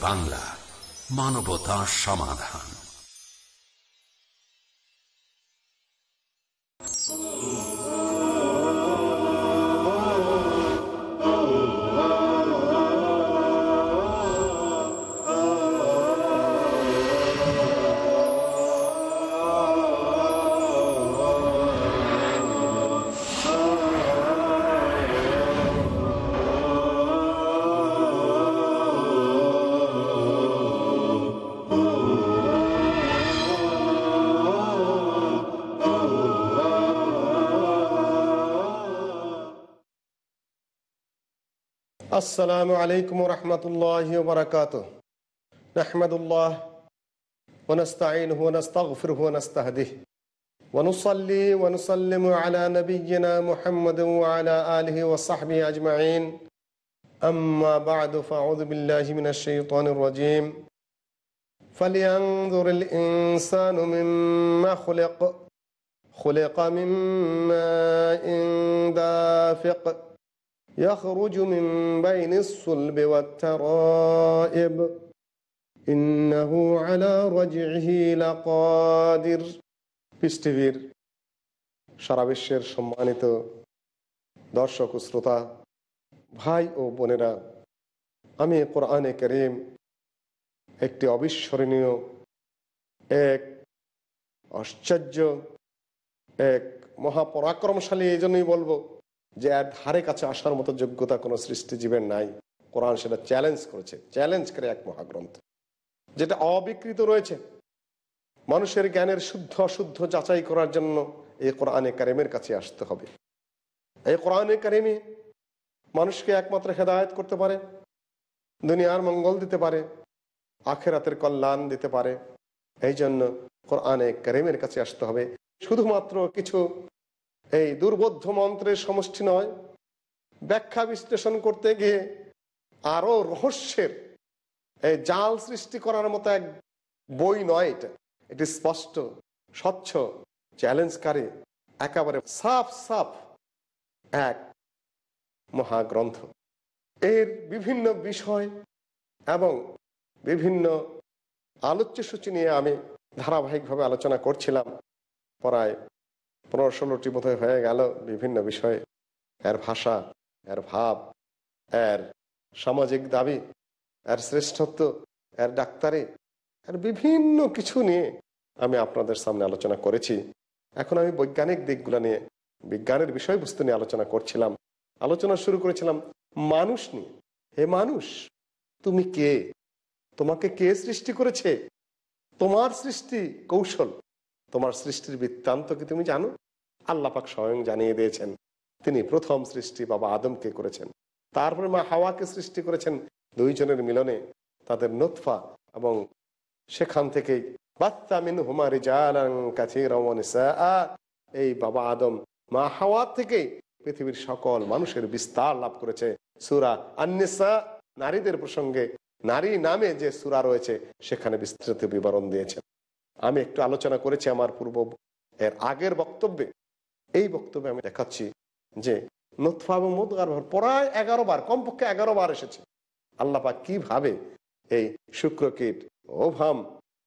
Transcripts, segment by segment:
বাংলা মানবতা সমাধান। السلام عليكم ورحمة الله وبركاته. نحمد الله ونستعينه ونستغفره ونستهديه. ونصلي ونسلم على نبينا محمد وعلى آله وصحبه أجمعين. أما بعد فأعوذ بالله من الشيطان الرجيم. فلينظر الإنسان مما خلق. خلق من ماء دافق. يخرج من بين الصلب والترائب إنه على رجعه لقادر পৃষ্টিভীর সারা বিশ্বের সম্মানিত দর্শক ও শ্রোতা ভাই ও বোনেরা আমি কোরআনে করিম একটি অবিস্মরণীয় এক আশ্চর্য এক মহাপরাক্রমশালী এই জন্যই বলবো যে এর ধারে কাছে আসার মতো যোগ্যতা কোনো সৃষ্টিজীবের নাই। কোরআন সেটা চ্যালেঞ্জ করেছে। চ্যালেঞ্জ করে এক মহাগ্রন্থ, যেটা অবিকৃত রয়েছে। মানুষের জ্ঞানের শুদ্ধ অশুদ্ধ যাচাই করার জন্য এই কোরআনে কারিমের কাছে আসতে হবে। এই কোরআনে কারিমে মানুষকে একমাত্র হেদায়ত করতে পারে, দুনিয়ার মঙ্গল দিতে পারে, আখেরাতের কল্যাণ দিতে পারে। এই জন্য কোরআনে কারিমের কাছে আসতে হবে। শুধুমাত্র কিছু এই দুর্বোধ্য মন্ত্রের সমষ্টি নয়। ব্যাখ্যা বিশ্লেষণ করতে গিয়ে আরও রহস্যের এই জাল সৃষ্টি করার মতো এক বই নয় এটা। এটি স্পষ্ট, স্বচ্ছ, চ্যালেঞ্জকারী, একেবারে সাফ সাফ এক মহাগ্রন্থ। এর বিভিন্ন বিষয় এবং বিভিন্ন আলোচ্য সূচি নিয়ে আমি ধারাবাহিকভাবে আলোচনা করছিলাম। প্রায় পনেরো ষোলোটি বোধহয় হয়ে গেল বিভিন্ন বিষয়ে। এর ভাষা, এর ভাব, এর সামাজিক দাবি, এর শ্রেষ্ঠত্ব, এর ডাক্তারি, এর বিভিন্ন কিছু নিয়ে আমি আপনাদের সামনে আলোচনা করেছি। এখন আমি বৈজ্ঞানিক দিকগুলো নিয়ে, বিজ্ঞানের বিষয়বস্তু নিয়ে আলোচনা করছিলাম। আলোচনা শুরু করেছিলাম মানুষ নিয়ে। হে মানুষ, তুমি কে? তোমাকে কে সৃষ্টি করেছে? তোমার সৃষ্টি কৌশল? তোমার সৃষ্টির বৃত্তান্ত কি তুমি জানো? আল্লাপাক স্বয়ং জানিয়ে দিয়েছেন, তিনি প্রথম সৃষ্টি বাবা আদমকে করেছেন। তারপরে মা হাওয়াকে সৃষ্টি করেছেন দুইজনের মিলনে। তাদের নোৎফা এবং সেখান থেকেই বাত্তামিন হুমারি এই বাবা আদম মা হাওয়া থেকেই পৃথিবীর সকল মানুষের বিস্তার লাভ করেছে। সুরা আন্নেসা, নারীদের প্রসঙ্গে, নারী নামে যে সুরা রয়েছে, সেখানে বিস্তৃত বিবরণ দিয়েছেন। আমি একটু আলোচনা করেছি আমার পূর্ব এর আগের বক্তব্যে। এই বক্তব্যে আমি দেখাচ্ছি যে নথফা এবং মুদগার প্রায় এগারো বার, কমপক্ষে এগারো বার এসেছে। আল্লাপা কীভাবে এই শুক্রকীট, ওভাম,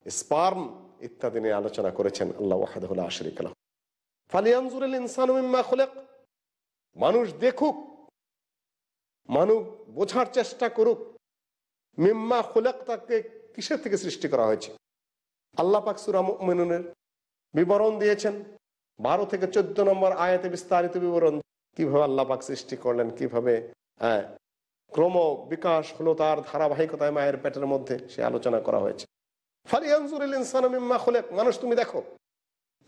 স্পার্ম ইত্যাদি নিয়ে আলোচনা করেছেন, আল্লাহ ওয়াহাদুল্লাহ আশরিক ফালিয়ানজুরুল ইনসান মানুষ দেখুক, মানুষ বোঝার চেষ্টা করুক, মিম্মা খুলেক তাকে কিসের থেকে সৃষ্টি করা হয়েছে? আল্লাহ পাক সুরা মুমিনুনের বিবরণ দিয়েছেন। বারো থেকে চোদ্দ নম্বর আয়াতে বিস্তারিত বিবরণ কীভাবে আল্লাহ পাক সৃষ্টি করলেন, কীভাবে হ্যাঁ ক্রম বিকাশ হলো তার ধারাবাহিকতায় মায়ের পেটের মধ্যে সে আলোচনা করা হয়েছে। মানুষ, তুমি দেখো,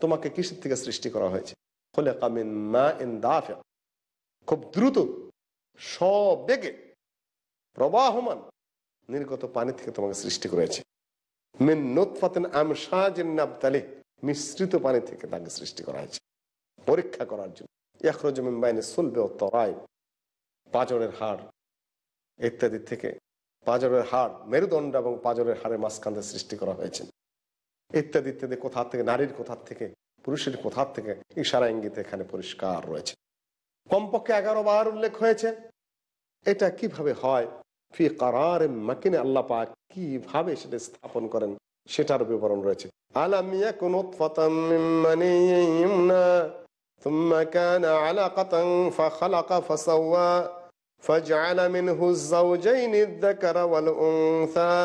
তোমাকে কিসের থেকে সৃষ্টি করা হয়েছে? খুলেক খুব দ্রুত, সবেগে, প্রবাহমান, নির্গত পানি থেকে তোমাকে সৃষ্টি করেছে। মিশ্রিত পানি থেকে তাকে সৃষ্টি করা হয়েছে। পরীক্ষা করার জন্য। একরজ মিম্বাইনে সুলবে ও তরাই পাজরের হাড় ইত্যাদি থেকে পাজরের হাড় মেরুদণ্ড এবং পাজরের হাড়ের মাঝখান সৃষ্টি করা হয়েছে। ইত্যাদি ইত্যাদি কোথার থেকে, নারীর কোথার থেকে, পুরুষের কোথার থেকে ইশারা ইঙ্গিত এখানে পরিষ্কার রয়েছে। কমপক্ষে এগারো বার উল্লেখ হয়েছে। এটা কীভাবে হয়? ফি কারার মাকিনে আল্লাহ পাক কিভাবে সেটা স্থাপন করেন সেটার বিবরণ রয়েছে আলাম ইয়াকুন উতফাতাম মিন মানিয়্যিন ইউমনা ثم كان علقة فخلق فسوى فجعل منه الزوجين الذكر والأنثى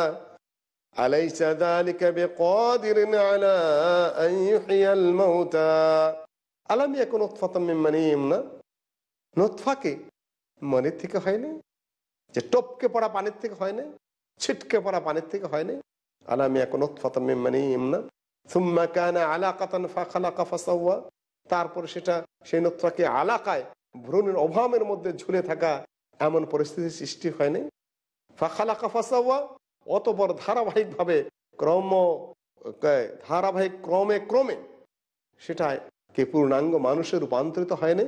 أليس ذلك بقادر على أن يحيي الموتى ألم يكن نطفة من مني يمنى নতফাকে মনের থেকে হয়নি যে টপকে পড়া পানির থেকে হয় না ছিটকে পড়া পানির থেকে হয় না আলামি এখন মানে ইমনা সুম্মা কানা আলাকাতান ফাখালাকা ফাসাওয়া। তারপরে সেটা, সেই নতফাকে আলাকায় ভ্রূণের অভাবের মধ্যে ঝুলে থাকা এমন পরিস্থিতির সৃষ্টি হয়নি ফাখালাকা ফাসাওয়া, অতপর ধারাবাহিকভাবে ক্রম ধারাবাহিক ক্রমে ক্রমে সেটা কে পূর্ণাঙ্গ মানুষের রূপান্তরিত হয়নি।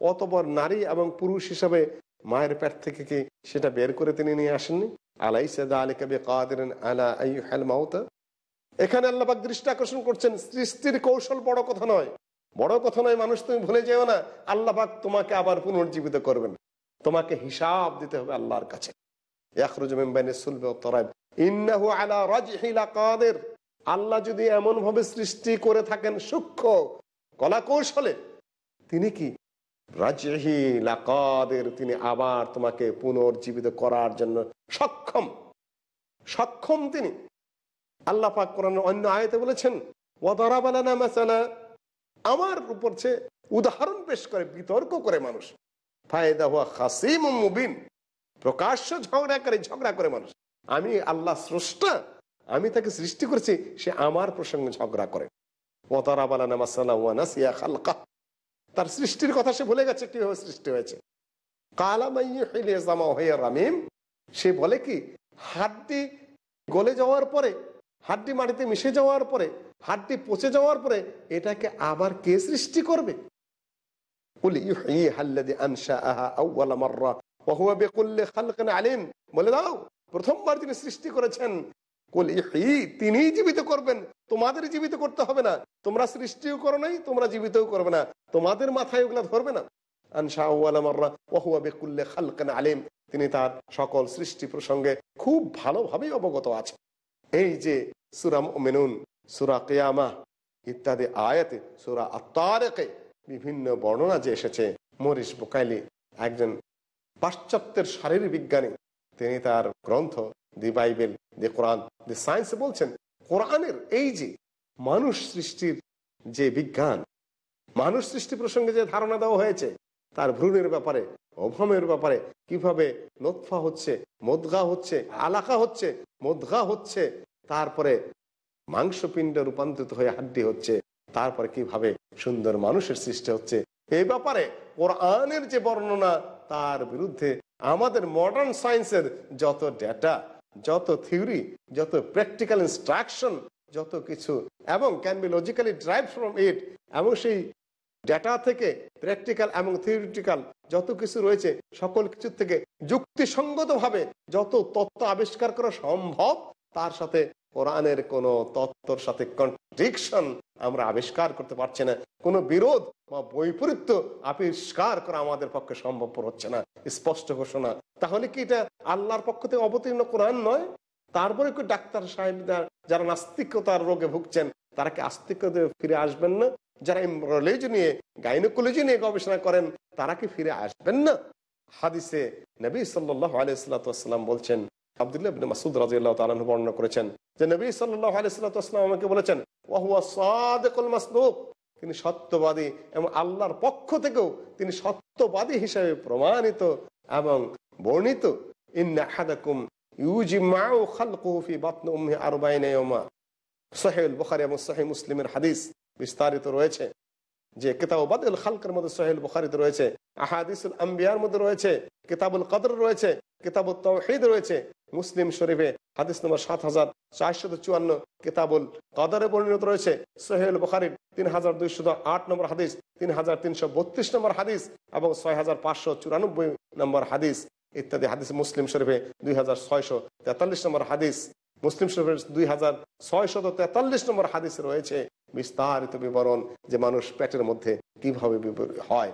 অতপর নারী এবং পুরুষ হিসাবে মায়ের পেট থেকে কি সেটা বের করে তিনি নিয়ে আসেননি? আলাইসা আলিকা বিকাদিরিন আলা আইয়ুহাল মাউতা। এখানে আল্লাপাক দৃষ্টি আকর্ষণ করছেন, সৃষ্টির কৌশল বড় কথা নয়। বড় কথা নয়, মানুষ তুমি ভুলে যেও না আল্লাপাক তোমাকে আবার পুনর্জীবিত করবেন। তোমাকে হিসাব দিতে হবে আল্লাহর কাছে। আল্লাহ যদি এমন ভাবে সৃষ্টি করে থাকেন সূক্ষ্ম কলা কৌশলে তিনি কি? রাজহি লাকাদের, তিনি আবার তোমাকে পুনর্জীবিত করার জন্য সক্ষম। সক্ষম তিনি। আল্লাহ পাক অন্য আয়তে বলেছেন ওয়াদারাবালানা মাসালা আমার উপর সে উদাহরণ পেশ করে, বিতর্ক করে মানুষ, ফায়দা হুয়া খাসিম মুবিন, প্রকাশ্য ঝগড়া করে ঝগড়া করে মানুষ। আমি আল্লাহ স্রষ্টা, আমি তাকে সৃষ্টি করেছি, সে আমার প্রসঙ্গে ঝগড়া করে। তার সৃষ্টির কথা সে ভুলে গেছে, কীভাবে সৃষ্টি হয়েছে। সে বলে কি, হাড্ডি গলে যাওয়ার পরে, হাড্ডি মাটিতে মিশে যাওয়ার পরে, হাড্ডি পচে যাওয়ার পরে, এটাকে আবার কে সৃষ্টি করবে? বলে দাও প্রথমবার তিনি সৃষ্টি করেছেন। তিনি জীবিত করবেন। তোমাদের জীবিত করতে হবে না। তোমরা সৃষ্টিও করো নাই, তোমরা জীবিতও করবে না। তোমাদের মাথায় ওগুলা ধরবে না। আলিম। তিনি তার সকল সৃষ্টি প্রসঙ্গে খুব ভালোভাবে অবগত আছে এই যে সুরাম মেনুন সুরা কেয়ামা ইত্যাদি আয়াতে, সুরা আত্মারেকে বিভিন্ন বর্ণনা যে এসেছে, মরিস বোকাইলি একজন পাশ্চাত্যের শারীরিক বিজ্ঞানী তিনি তার গ্রন্থ, দি বাইবেল, দি কোরআন, দি সায়েন্স বলছেন, কোরআনের এই যে মানুষ সৃষ্টির যে বিজ্ঞান, মানুষ সৃষ্টি প্রসঙ্গে যে ধারণা দেওয়া হয়েছে, তার ভ্রূণের ব্যাপারে অভমের ব্যাপারে, কীভাবে নোৎফা হচ্ছে, মদগা হচ্ছে, আলাকা হচ্ছে, মদগা হচ্ছে, তারপরে মাংসপিণ্ড রূপান্তরিত হয়ে হাড্ডি হচ্ছে, তারপরে কীভাবে সুন্দর মানুষের সৃষ্টি হচ্ছে, এ ব্যাপারে কোরআনের যে বর্ণনা, তার বিরুদ্ধে আমাদের মডার্ন সায়েন্সের যত ডেটা যত থিওরি যত প্র্যাকটিক্যাল ইনস্ট্রাকশন যত কিছু, এবং can be logically derive from it এবং সেই ডেটা থেকে প্র্যাকটিক্যাল এবং থিওরিটিক্যাল যত কিছু রয়েছে, সকল কিছু থেকে যুক্তিসঙ্গতভাবে যত তত্ত্ব আবিষ্কার করা সম্ভব, তার সাথে কোরআনের কোন তত্ত্বর সাথে কন্ট্রিকশন আমরা আবিষ্কার করতে পারছি না। কোনো বিরোধ বা বৈপরীত্য আবিষ্কার করা আমাদের পক্ষে সম্ভবপর হচ্ছে না। স্পষ্ট ঘোষণা। তাহলে কি এটা আল্লাহর পক্ষ থেকে অবতীর্ণ কোরআন নয়? তারপরে কি ডাক্তার সাহেব যারা নাস্তিকতার রোগে ভুগছেন, তারা কি আস্তিকতা ফিরে আসবেন না? যারা এমব্রোলজি নিয়ে, গাইনোকোলজি নিয়ে গবেষণা করেন, তারা কি ফিরে আসবেন না? হাদিসে নবী সাল্লাহ আলাইসাল্লাম বলছেন তিনি সত্যবাদী এবং আল্লাহর পক্ষ থেকেও তিনি সত্যবাদী হিসেবে প্রমাণিত এবং বর্ণিত। বুখারী এবং মুসলিমের হাদিস বিস্তারিত রয়েছে। যে কিতাবাদুল খালকের মধ্যে সহিল বুখারিতে রয়েছে, আহাদিসুল আম্বিয়ার মধ্যে রয়েছে, কেতাবুল কদর রয়েছে কিতাবুল তৌহিদ রয়েছে। মুসলিম শরীফে হাদিস নম্বর সাত হাজার চারশত চুয়ান্ন কিতাবুল কদরে পরিণত রয়েছে। সোহেল বুখারির তিন হাজার দুইশত আট নম্বর হাদিস, তিন হাজার তিনশো বত্রিশ নম্বর হাদিস এবং ছয় হাজার পাঁচশো চুরানব্বই নম্বর হাদিস ইত্যাদি হাদিস মুসলিম শরীফে দুই হাজার ছয়শো তেতাল্লিশ নম্বর হাদিস, মুসলিম শরীফের দুই হাজার ছয়শত তেতাল্লিশ নম্বর হাদিসে রয়েছে। বিস্তারিত বিবরণ যে মানুষ পেটের মধ্যে কীভাবে হয়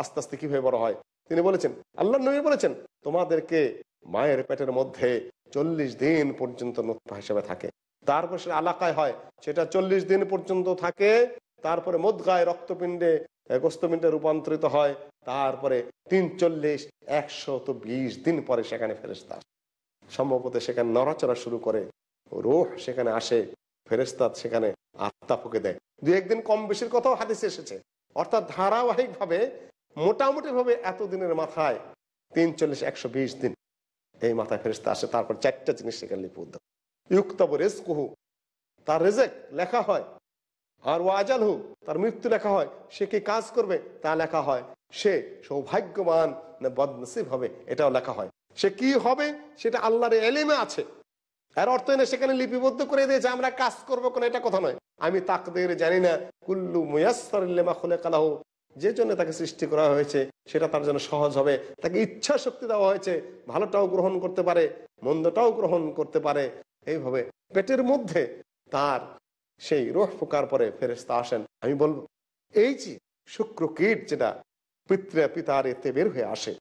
আস্তে আস্তে কীভাবে বড় হয় তিনি বলেছেন আল্লাহ নবী বলেছেন, তোমাদেরকে মায়ের পেটের মধ্যে চল্লিশ দিন পর্যন্ত নতুন হিসেবে থাকে। তারপর সে এলাকায় হয়, সেটা চল্লিশ দিন পর্যন্ত থাকে, তারপরে মদগায় রক্তপিণ্ডে গোস্তপিণ্ডে রূপান্তরিত হয়, তারপরে তিন চল্লিশ, একশো বিশ দিন পরে সেখানে ফেরেস্তা সম্ভবত সেখানে নড়াচড়া শুরু করে, রোহ সেখানে আসে ফেরেস্তাদ সেখানে আত্মা ফুকে দেয়। দু একদিন কম বেশির কথাও হাদিসে এসেছে। অর্থাৎ ধারাবাহিক ভাবে মোটামুটি ভাবে এতদিনের মাথায় তিন চল্লিশ, একশো বিশ দিন এই মাথায় ফেরেস্তা আসে, তারপর চারটা জিনিস সেখানে লিপিবদ্ধ ইউক্তব রেজকুহু, তার রেজেক লেখা হয়, আর ওয়াজাল হু তার মৃত্যু লেখা হয়, সে কি কাজ করবে তা লেখা হয়, সে সৌভাগ্যবান না বদনসিব হবে এটাও লেখা হয়। সে কি হবে সেটা আল্লাহর এলিমে আছে। এর অর্থ এনে সেখানে লিপিবদ্ধ করে দিয়েছে আমরা কাজ করব কোনো এটা কথা নয়। আমি তাকদের জানি না, কুল্লু মুয়াসরিল্লেমা খুলে কালাহ যে জন্য তাকে সৃষ্টি করা হয়েছে, সেটা তার জন্য সহজ হবে। তাকে ইচ্ছা শক্তি দেওয়া হয়েছে, ভালোটাও গ্রহণ করতে পারে, মন্দটাও গ্রহণ করতে পারে। এইভাবে পেটের মধ্যে তার সেই রোহ ফোকার পরে ফেরেস্তা আসেন। আমি বলব, এই যে শুক্র কীট যেটা পিতৃ পিতার এতে বের হয়ে আসে,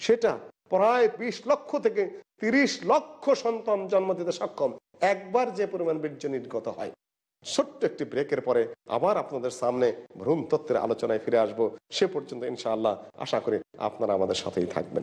সেটা প্রায় বিশ লক্ষ থেকে তিরিশ লক্ষ সন্তান জন্ম দিতে সক্ষম। একবার যে পরিমাণ বীর্য নির্গত হয়। ছোট্ট একটি ব্রেকের পরে আবার আপনাদের সামনে ভ্রূণ তত্ত্বের আলোচনায় ফিরে আসব। সে পর্যন্ত ইনশাআল্লাহ আশা করি আপনারা আমাদের সাথেই থাকবেন।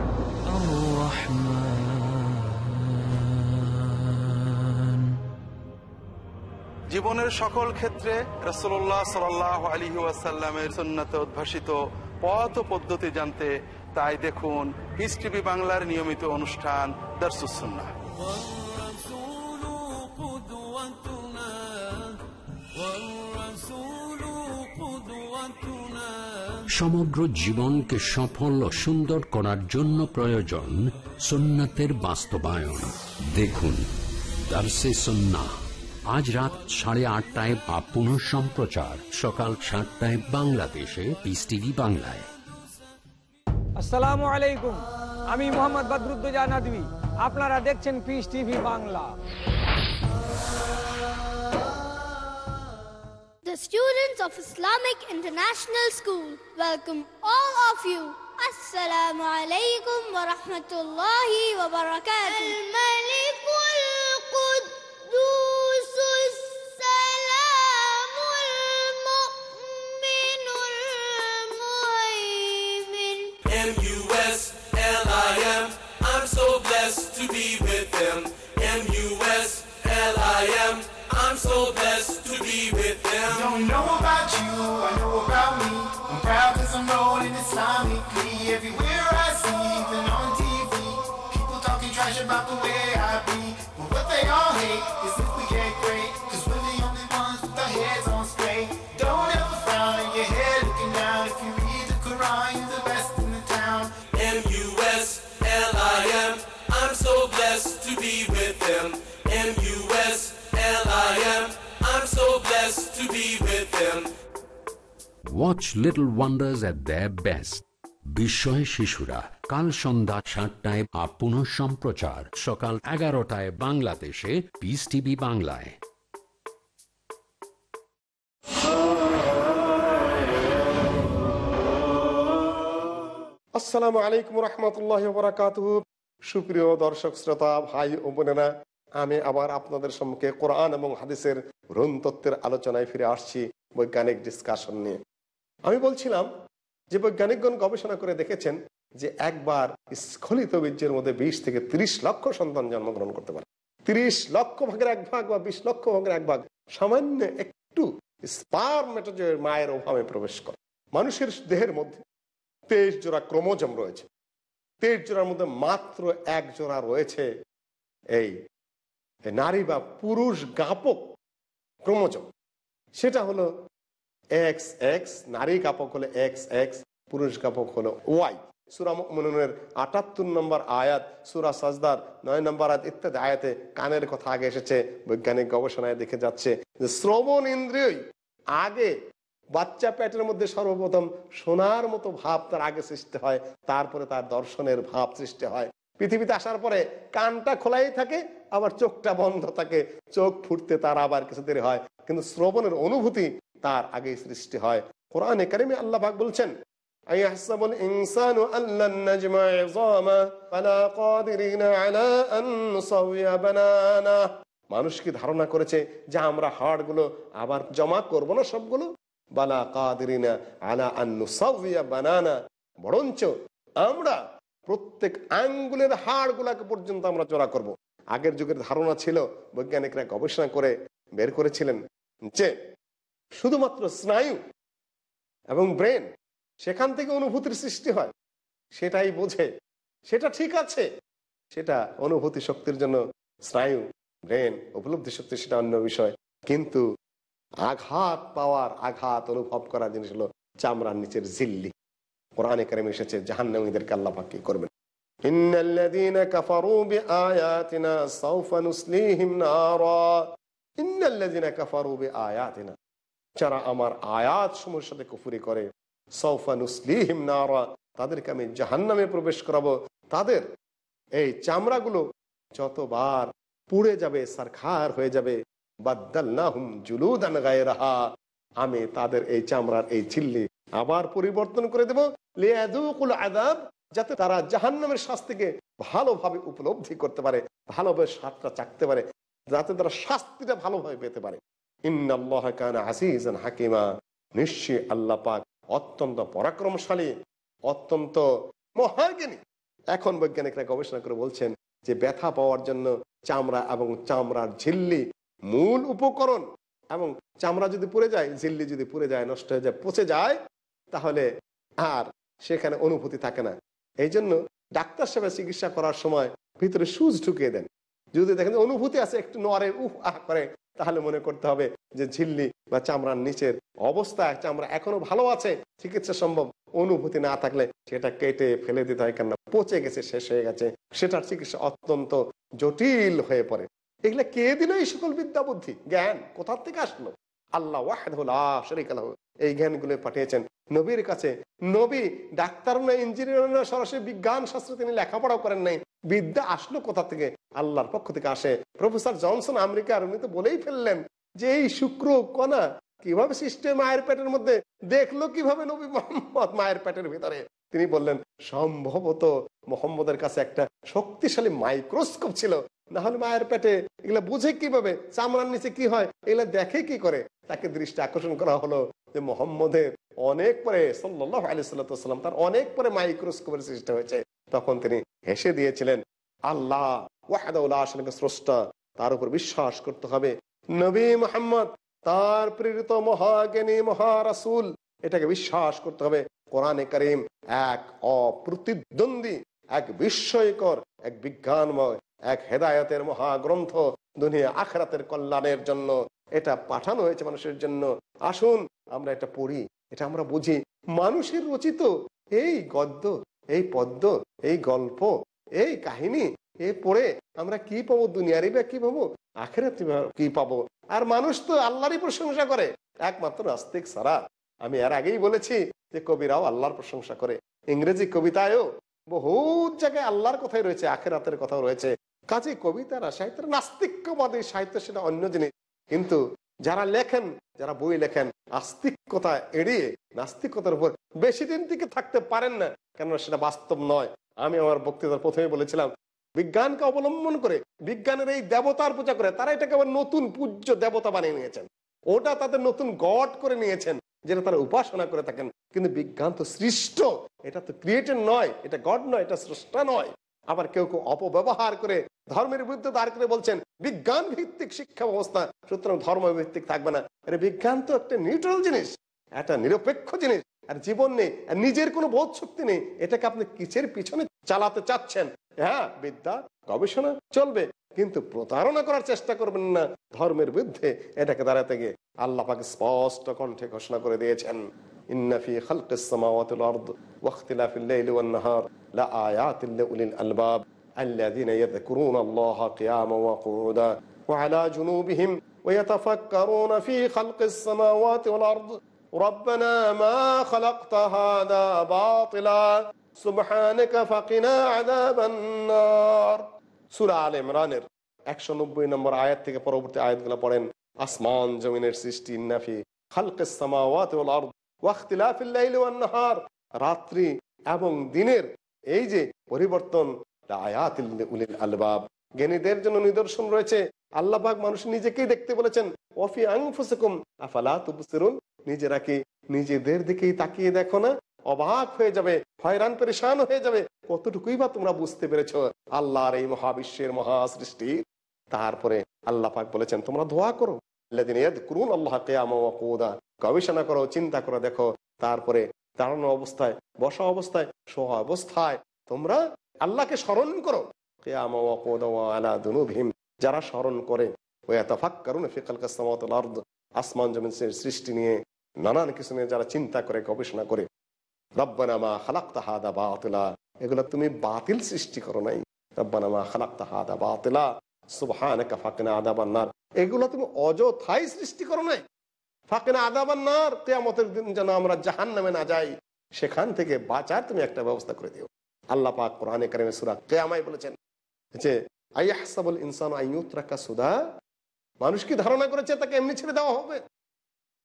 জীবনের সকল ক্ষেত্রে রসোল্লাহ সাল আলী ওয়াসাল্লামের সন্ন্যতে উদ্ভাসিত পথ পদ্ধতি জানতে তাই দেখুন হিস টিভি বাংলার নিয়মিত অনুষ্ঠান দর্শাহ সমগ্র জীবনকে সফল ও সুন্দর করার জন্য প্রয়োজন সুন্নাতের বাস্তবায়ন। দেখুন দার্সে সুন্না আজ রাত সাড়ে আটটায় বা পুনঃ সম্প্রচার সকাল সাতটায় বাংলাদেশে পিস টিভি বাংলায় আসসালামু আলাইকুম আমি মোহাম্মদ বদরুদ্দোজা নদী আপনারা দেখছেন Peace TV Bangla The students of Islamic International School welcome all of you. Assalamu alaikum wa rahmatullahi wa barakatuh. Watch little wonders at the best বিস্ময় শিশুরা, কাল সন্ধ্যা সাতটায় বা পুনঃ সম্প্রচার, সকাল এগারোটায় বাংলাদেশে পিস টিভি বাংলায়। আসসালামু আলাইকুম রহমতুল্লাহ বরাকাত সুপ্রিয় দর্শক, শ্রোতা, ভাই ও বোনেরা, আমি আবার আপনাদের সম্মুখে কোরআন এবং হাদিসের ভ্রূণ তত্ত্বের আলোচনায় ফিরে আসছি বৈজ্ঞানিক ডিসকাশন নিয়ে। আমি বলছিলাম যে বৈজ্ঞানিকগণ গবেষণা করে দেখেছেন যে একবার স্খলিত বীর্যের মধ্যে বিশ থেকে ৩০ লক্ষ সন্তান জন্মগ্রহণ করতে পারে। তিরিশ লক্ষ ভাগের এক ভাগ বা বিশ লক্ষ ভাগের এক ভাগ সামান্য একটু স্পার মেটাজের মায়ের অভাবে প্রবেশ করে। মানুষের দেহের মধ্যে তেইশ জোড়া ক্রোমোজম রয়েছে। তেইশ জোড়ার মধ্যে মাত্র এক জোড়া রয়েছে এই নারী বা পুরুষ গাপক ক্রোমোজম। সেটা হলো এক্স এক্স নারী কাপক হলে এক্স এক্স পুরুষ কাপক হলো ওয়াই সুরা মনের আটাত্তর নম্বর আয়াত, সুরা সাজদার নয় নম্বর আয়াত ইত্যাদি আয়াতে কানের কথা আগে এসেছে, বৈজ্ঞানিক গবেষণায় দেখে যাচ্ছে যে শ্রবণ ইন্দ্রিয়ই আগে বাচ্চা পেটের মধ্যে সর্বপ্রথম সোনার মতো ভাব তার আগে সৃষ্টি হয়, তারপরে তার দর্শনের ভাব সৃষ্টি হয়। পৃথিবীতে আসার পরে কানটা খোলাই থাকে, আবার চোখটা বন্ধ থাকে, চোখ ফুটতে তার আবার কিছু দেরি হয়। কিন্তু শ্রবণের অনুভূতি তার আগে সৃষ্টি হয়। কোরআনে কারিমে আল্লাহ ভাগ বলছেন মানুষ কি ধারণা করেছে যে আমরা হাড়গুলো আবার জমা করব না সবগুলো? বালা কাদা আলা আন্নু সাউয়া বানানা। বরঞ্চ আমরা প্রত্যেক আঙ্গুলের হাড় গুলাকে পর্যন্ত আমরা জোড়া করব। আগের যুগের ধারণা ছিল, বৈজ্ঞানিকরা গবেষণা করে বের করেছিলেন যে শুধুমাত্র স্নায়ু এবং ব্রেন সেখান থেকে অনুভূতির সৃষ্টি হয়, সেটাই বোঝে। সেটা ঠিক আছে, সেটা অনুভূতি শক্তির জন্য স্নায়ু, ব্রেন, উপলব্ধি শক্তি সেটা অন্য বিষয়। কিন্তু আঘাত পাওয়ার আঘাত অনুভব করার জিনিস হলো চামড়ার নিচের ঝিল্লি। কোরআনে কারিম এসেছে জাহান্নামীদেরকে আল্লাহ পাক করবেন? إن যারা আমার আয়াত সমূহের সাথে কুফুরি করে, সৌফা নুসলিহিম নারা, তাদেরকে আমি জাহান্নামে প্রবেশ করাবো। তাদের এই চামড়াগুলো যতবার পুড়ে যাবে, সারখার হয়ে যাবে বাদ্দাল্লাহুম জুলুদান গায়ে রাহা আমি তাদের এই চামড়ার এই ঝিল্লি আবার পরিবর্তন করে দেব। লিয়াদুকুল আদাব যাতে তারা জাহান্নামের শাস্তিকে ভালোভাবে উপলব্ধি করতে পারে, ভালোভাবে স্বাদটা চাকতে পারে, যাতে তারা শাস্তিটা ভালোভাবে পেতে পারে। হাকিমা। নিশ্চয় আল্লাহ পাক অত্যন্ত পরাক্রমশালী, অত্যন্ত মহাজ্ঞানী। এখন বৈজ্ঞানিকরা গবেষণা করে বলছেন যে ব্যথা পাওয়ার জন্য চামড়া এবং চামড়ার ঝিল্লি মূল উপকরণ। এবং চামড়া যদি পুড়ে যায়, ঝিল্লি যদি পুড়ে যায়, নষ্ট হয়ে যায়, পচে যায়, তাহলে আর সেখানে অনুভূতি থাকে না। এই জন্য ডাক্তার সাহেব চিকিৎসা করার সময় ভিতরে সুচ ঢুকিয়ে দেন। যদি দেখেন অনুভূতি আছে, একটু নড়ে উহ আহ, করে তাহলে মনে করতে হবে যে ঝিল্লি বা চামড়ার নিচের অবস্থা, চামড়া এখনও ভালো আছে, চিকিৎসা সম্ভব। অনুভূতি না থাকলে সেটা কেটে ফেলে দিতে হয় কেননা পচে গেছে, শেষ হয়ে গেছে। সেটার চিকিৎসা অত্যন্ত জটিল হয়ে পড়ে। এগুলা কে দিল এই সকল বিদ্যা বুদ্ধি জ্ঞান কোথার থেকে আসলো? আল্লাহ ওয়াহেদ এই জ্ঞানগুলো পাঠিয়েছেন। নবীর কাছে, নবী ডাক্তার না ইঞ্জিনিয়ার না সরাসরি বিজ্ঞান শাস্ত্রে তিনি লেখাপড়াও করেন নাই। বিদ্যা আসলো কোথা থেকে? আল্লাহর পক্ষ থেকে আসে। প্রফেসর জনসন আমেরিকার, উনি তো বলেই ফেললেন যে এই শুক্র কণা কীভাবে সিস্টেম মায়ের পেটের মধ্যে দেখল কীভাবে নবী মোহাম্মদ মায়ের পেটের ভিতরে? তিনি বললেন, সম্ভবত মোহাম্মদের কাছে একটা শক্তিশালী মাইক্রোস্কোপ ছিল। না হলে মায়ের পেটে এগুলা বুঝে কীভাবে? চামড়ার নিচে কি হয়? এগুলা দেখে কি করে? তাকে দৃষ্টি আকর্ষণ করা হলো যে মোহাম্মদের অনেক পরে সাল্লাহ আলি তার অনেক পরে মাইক্রোস্কোপের সৃষ্টি হয়েছে। তখন তিনি হেসে দিয়েছিলেন, আল্লাহ স্রষ্টা, তার উপর বিশ্বাস করতে হবে। নবী মোহাম্মদ, তার প্রেরিত মহাজ্ঞানী মহারাসুল, এটাকে বিশ্বাস করতে হবে। কোরআনে করিম এক অপ্রতিদ্বন্দ্বী, এক বিস্ময়কর, এক বিজ্ঞানময় এক হেদায়তের মহাগ্রন্থ দুনিয়া আখরাতের কল্যাণের জন্য এটা পাঠানো হয়েছে মানুষের জন্য। আসুন, আমরা এটা পড়ি, এটা আমরা বুঝি। মানুষের রচিত এই গদ্য, এই পদ্য, এই গল্প, এই কাহিনী, এ পড়ে আমরা কি পাবো দুনিয়ারই বা কি পাবো? আখেরাত কি পাবো? আর মানুষ তো আল্লাহরই প্রশংসা করে। একমাত্র নাস্তিক সারা। আমি এর আগেই বলেছি যে কবিরাও আল্লাহর প্রশংসা করে। ইংরেজি কবিতায়ও বহুত জায়গায় আল্লাহর কথাই রয়েছে, আখেরাতের কথাও রয়েছে। কাজে কবিতারা সাহিত্যের নাস্তিক্যবাদী সাহিত্য সেটা অন্য জিনিস। কিন্তু যারা লেখেন, যারা বই লেখেন আস্তিকতা এড়িয়ে, নাস্তিকতার উপর বেশি দিন থেকে থাকতে পারেন না, কেননা সেটা বাস্তব নয়। আমি আমার বক্তৃতার প্রথমে বলেছিলাম, বিজ্ঞানকে অবলম্বন করে বিজ্ঞানের এই দেবতার পূজা করে, তারা এটাকে আবার নতুন পূজ্য দেবতা বানিয়ে নিয়েছেন। ওটা তাদের নতুন গড করে নিয়েছেন, যেটা তারা উপাসনা করে থাকেন। কিন্তু বিজ্ঞান তো সৃষ্ট, এটা তো ক্রিয়েটেড নয়, এটা গড নয়, এটা স্রষ্টা নয়। আবার কেউ কেউ অপব্যবহার করে ধর্মের বিরুদ্ধে দাঁড় করে বলছেন বিজ্ঞান ভিত্তিক শিক্ষা ব্যবস্থা। সুতরাং ধর্ম ভিত্তিক থাকবে না। আরে বিজ্ঞান তো একটা নিউট্রাল জিনিস, একটা নিরপেক্ষ জিনিস। আর জীবন নেই, আর নিজের কোনো বোধ শক্তি নেই। এটাকে আপনি কিসের পিছনে চালাতে চাচ্ছেন? হ্যাঁ বিদ্যা, গবেষণা চলবে, কিন্তু প্রতারণা করার চেষ্টা করবেন না। ধর্মের বিরুদ্ধে এটাকে দাঁড়াতে গিয়ে আল্লাহ পাকে স্পষ্ট কণ্ঠে ঘোষণা করে দিয়েছেন। إن في خلق السماوات والأرض واختلاف الليل والنهار لآيات لأولي الألباب الذين يذكرون الله قياما وقعودا وعلى جنوبهم ويتفكرون في خلق السماوات والأرض ربنا ما خلقت هذا باطلا سبحانك فقنا عذاب النار সুরা আল ইমরানের একশো নব্বই নম্বর আয়াত থেকে পরবর্তী আয়াতগুলো পড়েন আসমান জমিনের সৃষ্টি নাফি খালকে সামাওয়াত ওয়াল আরদ রাত্রি এবং দিনের এই যে পরিবর্তন আলবাব। জ্ঞানীদের জন্য নিদর্শন রয়েছে। আল্লাহ মানুষ নিজেকেই দেখতে বলেছেন ওয়াফি আনফুসিকুম, আফালা তুবসিরুন? নিজেরা কি নিজেদের দিকেই তাকিয়ে দেখো না? অবাক হয়ে যাবে, হয়রান, পরেশান হয়ে যাবে। কতটুকুই বা তোমরা বুঝতে পেরেছ? আল্লাহর এই মহাবিশ্বের মহা সৃষ্টি তারপরে আল্লাহ পাক বলেছেন, তোমরা দোয়া করো। আল্লাহ কেয়ামা গবেষণা করো, চিন্তা করো, দেখো, তারপরে দাঁড়ানো অবস্থায়, বসা অবস্থায়, শোয়া অবস্থায়, তোমরা আল্লাহকে স্মরণ করো। যারা স্মরণ করে আসমান জমিন সৃষ্টি নিয়ে, নানান কিছু নিয়ে যারা চিন্তা করে, গবেষণা করে রব্বানামা খালাক্তা হাদা বাতিলা, এগুলো তুমি বাতিল সৃষ্টি করো নাই। রব্বানামা খালাক্তা হাদা বাতিলা, সুবহানাকা ফাকিনা আদাবান্নার এগুলো তুমি অযথাই সৃষ্টি করো নাই। ফাকিনা আদাবান্নার কেয়ামতের দিন যেন আমরা জাহান নামে না যাই, সেখান থেকে বাঁচার তুমি একটা ব্যবস্থা করে দিও। আল্লাহ পাক কোরআনে কারিমে সুরা কেয়ামাই বলেছেন যে, আইয়াহসাবুল ইনসান আইয়ুতরাকা সুদা। মানুষ কি ধারণা করেছে তাকে এমনি ছেড়ে দেওয়া হবে?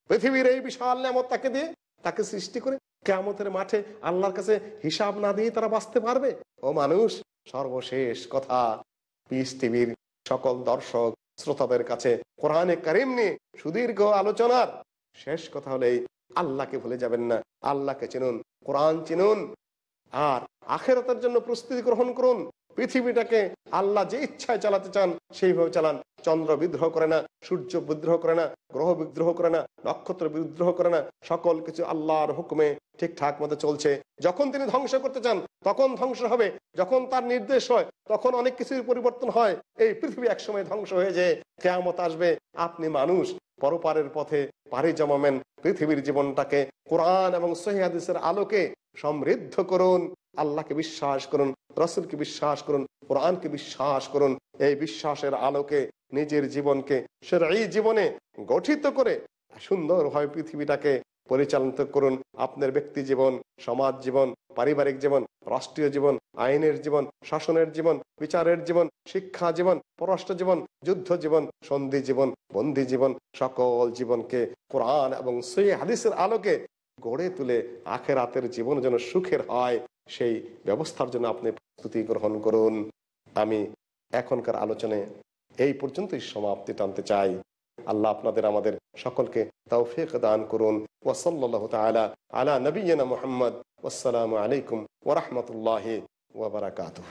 পৃথিবীর এই বিশাল নামত তাকে দিয়ে, তাকে সৃষ্টি করে কেয়ামতের মাঠে আল্লাহর কাছে হিসাব না দিয়ে তারা বাঁচতে পারবে? ও মানুষ, সর্বশেষ কথা পিস টিভির সকল দর্শক শ্রোতাদের কাছে কোরআনে কারিম নিয়ে সুদীর্ঘ আলোচনার শেষ কথা হলে আল্লাহকে ভুলে যাবেন না, আল্লাহকে চিনুন, কোরআন চিনুন, আর আখেরাতের জন্য প্রস্তুতি গ্রহণ করুন। পৃথিবীটাকে আল্লাহ যে ইচ্ছায় চালাতে চান, সেইভাবে চালান। চন্দ্র বিদ্রোহ করে না, সূর্য বিদ্রোহ করে না, গ্রহ বিদ্রোহ করে না, নক্ষত্র বিদ্রোহ করে না, সকল কিছু আল্লাহর হুকুমে ঠিকঠাক মতো চলছে। যখন তিনি ধ্বংস করতে চান, তখন ধ্বংস হবে। যখন তার নির্দেশ হয়, তখন অনেক কিছুর পরিবর্তন হয়। এই পৃথিবী একসময় ধ্বংস হয়ে যায় কেয়ামত আসবে। আপনি মানুষ, পরপারের পথে পাড়ি জমাবেন। পৃথিবীর জীবনটাকে কোরআন এবং সহিদের আলোকে সমৃদ্ধ করুন, আল্লাহকে বিশ্বাস করুন। রসুলকে বিশ্বাস করুন, কোরআনকে বিশ্বাস করুন, এই বিশ্বাসের আলোকে নিজের জীবনকে এই জীবনে গঠিত করে সুন্দরভাবে পৃথিবীটাকে পরিচালিত করুন। আপনার ব্যক্তি জীবন, সমাজ জীবন, পারিবারিক জীবন, রাষ্ট্রীয় জীবন, আইনের জীবন, শাসনের জীবন, বিচারের জীবন, শিক্ষা জীবন, পররাষ্ট্র জীবন, যুদ্ধ জীবন, সন্ধি জীবন, বন্দি জীবন, সকল জীবনকে কোরআন এবং সেই হাদিসের আলোকে গড়ে তুলে আখেরাতের জীবন যেন সুখের হয়। সেই ব্যবস্থার জন্য আপনি প্রস্তুতি গ্রহণ করুন। আমি এখনকার আলোচনায় এই পর্যন্তই সমাপ্তি টানতে চাই। আল্লাহ আপনাদের, আমাদের সকলকে তৌফিক দান করুন। ওসল্লাহ তালা আলা নবীনা মোহাম্মদ। আসসালামু আলাইকুম ওরহমতুল্লাহ ওবরাকাতহ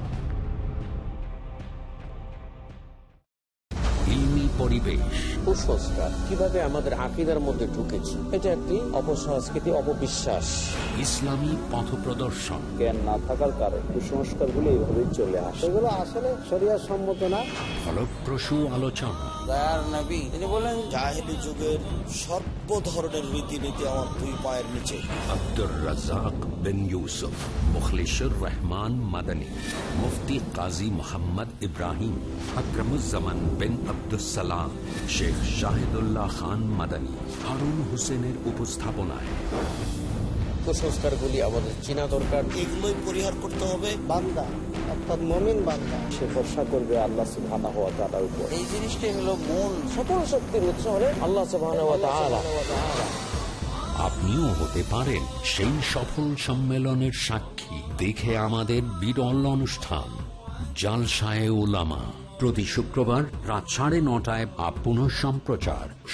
পরিবেশ। কুসংস্কার কীভাবে আমাদের আকিদার মধ্যে ঢুকেছে এটা একটি অপসংস্কৃতি অপবিশ্বাস। ইসলামী পথ প্রদর্শন। জ্ঞান না থাকার কারণে কুসংস্কারগুলো এইভাবেই চলে আসে। এগুলো আসলে শরিয়ার সম্মত না। ফলপ্রসূ আলোচনা। দয়ার নবী। তিনি বলেন জাহেলি যুগের সর্ব ধরনের রীতিনীতি আমার দুই পায়ের নিচে। আব্দুর রাজাক বিন ইউসুফ মুখলিসুর রহমান মাদানী মুফতি কাজী মোহাম্মদ ইব্রাহিম আকরমুজ্জামান বিন আব্দুসালাম শেখ শাহিদুল্লাহ খান মাদানী হারুন হোসেনের উপস্থাপনায়। কুসংস্কারগুলি আমাদের চেনা দরকার। এগুলোই পরিহার করতে হবে। বান্দা অর্থাৎ মমিন বান্দা। সে ভরসা করবে আল্লাহ সুবহানাহু ওয়া তাআলার উপর। এই জিনিসটাই হলো মূল সকল শক্তির উৎস হলে আল্লাহ সুবহানাহু ওয়া তাআলা। আপনিও হতে পারেন সেই সফল সম্মেলনের সাক্ষী। দেখে আমাদের বিরল অনুষ্ঠান জালসায় ওলামা প্রতি শুক্রবার রাত সাড়ে নটায় আপ সম্প্রচার